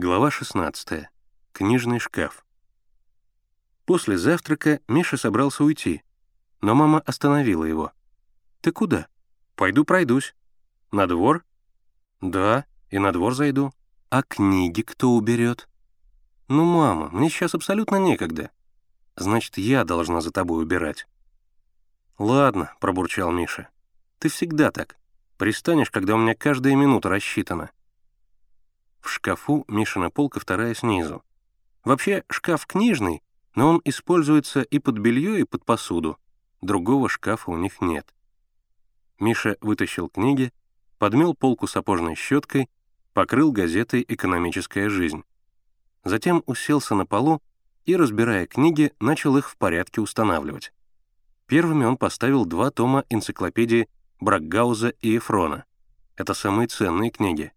Глава 16. Книжный шкаф. После завтрака Миша собрался уйти, но мама остановила его. «Ты куда?» «Пойду пройдусь». «На двор?» «Да, и на двор зайду». «А книги кто уберет?» «Ну, мама, мне сейчас абсолютно некогда. Значит, я должна за тобой убирать». «Ладно», — пробурчал Миша. «Ты всегда так. Пристанешь, когда у меня каждая минута рассчитана». В шкафу Мишина полка вторая снизу. Вообще, шкаф книжный, но он используется и под белье, и под посуду. Другого шкафа у них нет. Миша вытащил книги, подмел полку сапожной щеткой, покрыл газетой «Экономическая жизнь». Затем уселся на полу и, разбирая книги, начал их в порядке устанавливать. Первыми он поставил два тома энциклопедии Бракгауза и Эфрона. Это самые ценные книги.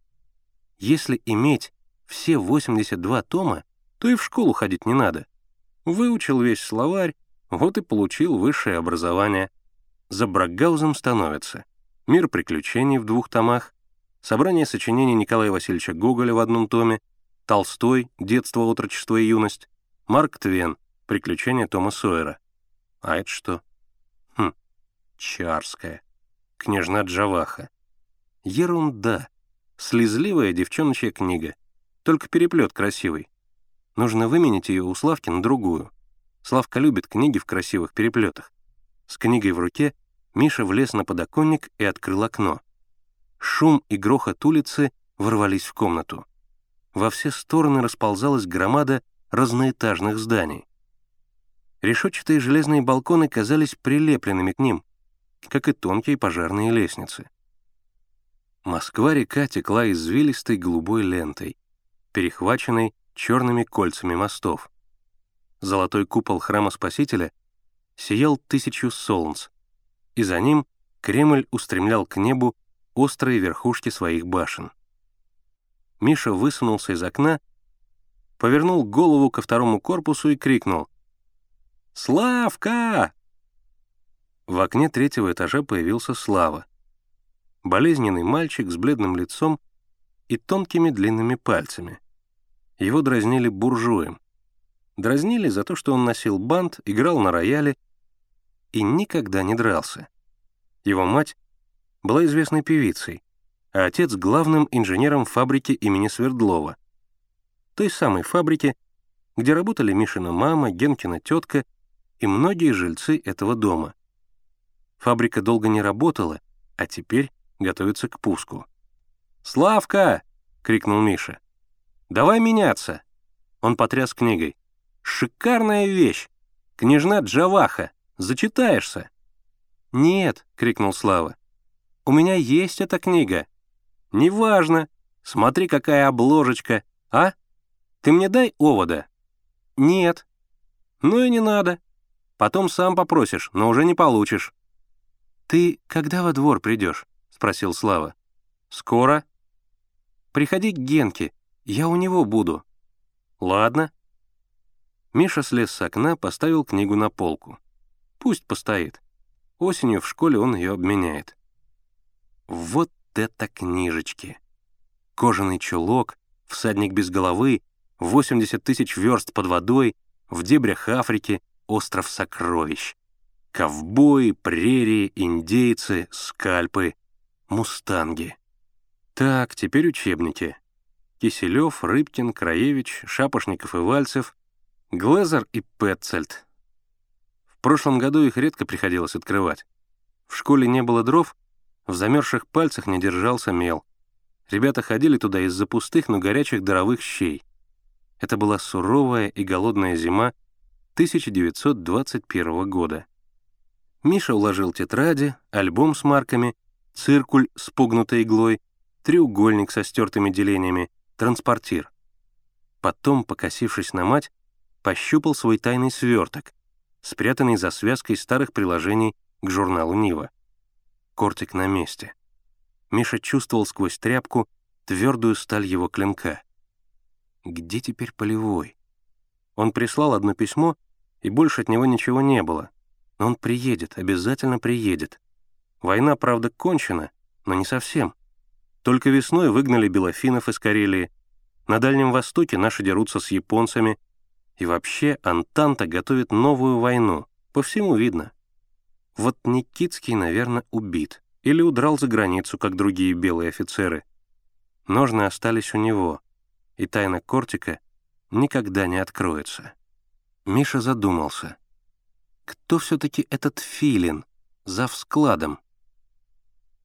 Если иметь все 82 тома, то и в школу ходить не надо. Выучил весь словарь, вот и получил высшее образование. За Бракгаузом становится «Мир приключений» в двух томах, собрание сочинений Николая Васильевича Гоголя в одном томе, Толстой «Детство, отрочество и юность», Марк Твен «Приключения Тома Сойера». А это что? Хм, Чарская. Княжна Джаваха. Ерунда. Слезливая девчоночья книга. Только переплет красивый. Нужно выменить ее у Славки на другую. Славка любит книги в красивых переплетах. С книгой в руке Миша влез на подоконник и открыл окно. Шум и грохот улицы ворвались в комнату. Во все стороны расползалась громада разноэтажных зданий. Решетчатые железные балконы казались прилепленными к ним, как и тонкие пожарные лестницы. Москва-река текла извилистой голубой лентой, перехваченной черными кольцами мостов. Золотой купол храма Спасителя сиял тысячу солнц, и за ним Кремль устремлял к небу острые верхушки своих башен. Миша высунулся из окна, повернул голову ко второму корпусу и крикнул «Славка!». В окне третьего этажа появился Слава болезненный мальчик с бледным лицом и тонкими длинными пальцами. Его дразнили буржуем. Дразнили за то, что он носил бант, играл на рояле и никогда не дрался. Его мать была известной певицей, а отец — главным инженером фабрики имени Свердлова. Той самой фабрики, где работали Мишина мама, Генкина тетка и многие жильцы этого дома. Фабрика долго не работала, а теперь готовится к пуску. «Славка!» — крикнул Миша. «Давай меняться!» Он потряс книгой. «Шикарная вещь! Княжна Джаваха! Зачитаешься!» «Нет!» — крикнул Слава. «У меня есть эта книга!» «Неважно! Смотри, какая обложечка! А? Ты мне дай овода!» «Нет!» «Ну и не надо! Потом сам попросишь, но уже не получишь!» «Ты когда во двор придешь?» Спросил Слава. «Скоро?» «Приходи к Генке, я у него буду». «Ладно». Миша слез с окна, поставил книгу на полку. Пусть постоит. Осенью в школе он ее обменяет. Вот это книжечки! Кожаный чулок, всадник без головы, 80 тысяч верст под водой, в дебрях Африки, остров сокровищ. Ковбои, прерии, индейцы, скальпы, Мустанги. Так, теперь учебники. Киселев, Рыбкин, Краевич, Шапошников и Вальцев, Глезер и Петцельд. В прошлом году их редко приходилось открывать. В школе не было дров, в замерзших пальцах не держался мел. Ребята ходили туда из-за пустых, но горячих даровых щей. Это была суровая и голодная зима 1921 года. Миша уложил тетради, альбом с марками — циркуль с пугнутой иглой, треугольник со стертыми делениями, транспортир. Потом, покосившись на мать, пощупал свой тайный сверток, спрятанный за связкой старых приложений к журналу «Нива». Кортик на месте. Миша чувствовал сквозь тряпку твердую сталь его клинка. Где теперь полевой? Он прислал одно письмо, и больше от него ничего не было. Но он приедет, обязательно приедет. Война, правда, кончена, но не совсем. Только весной выгнали белофинов из Карелии, На Дальнем Востоке наши дерутся с японцами, и вообще Антанта готовит новую войну, по всему видно. Вот Никитский, наверное, убит или удрал за границу, как другие белые офицеры. Ножны остались у него, и тайна Кортика никогда не откроется. Миша задумался. Кто все-таки этот филин, за складом?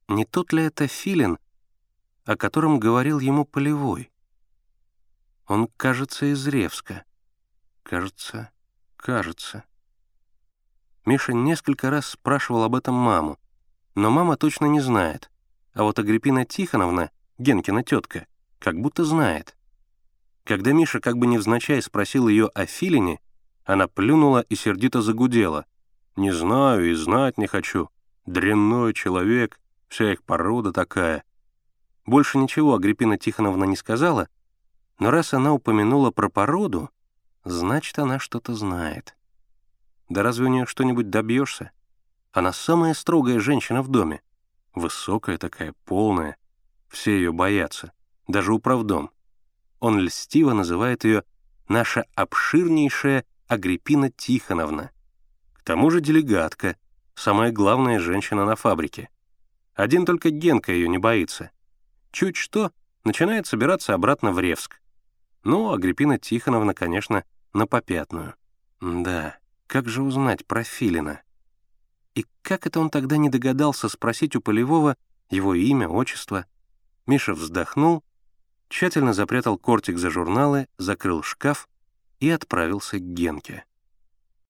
Не тот ли это филин, о котором говорил ему Полевой? Он, кажется, из Ревска. Кажется, кажется. Миша несколько раз спрашивал об этом маму, но мама точно не знает, а вот Агриппина Тихоновна, Генкина тетка, как будто знает. Когда Миша как бы невзначай спросил ее о Филине, она плюнула и сердито загудела. «Не знаю и знать не хочу. Дрянной человек, вся их порода такая». Больше ничего Агриппина Тихоновна не сказала, но раз она упомянула про породу, значит, она что-то знает. Да разве у нее что-нибудь добьешься? Она самая строгая женщина в доме. Высокая такая, полная. Все ее боятся. Даже управдом. Он льстиво называет ее «наша обширнейшая Агриппина Тихоновна». К тому же делегатка, самая главная женщина на фабрике. Один только Генка ее не боится. Чуть что, начинает собираться обратно в Ревск. Ну, Агриппина Тихоновна, конечно, на попятную. Да, как же узнать про Филина? И как это он тогда не догадался спросить у Полевого его имя, отчество? Миша вздохнул, тщательно запрятал кортик за журналы, закрыл шкаф и отправился к Генке.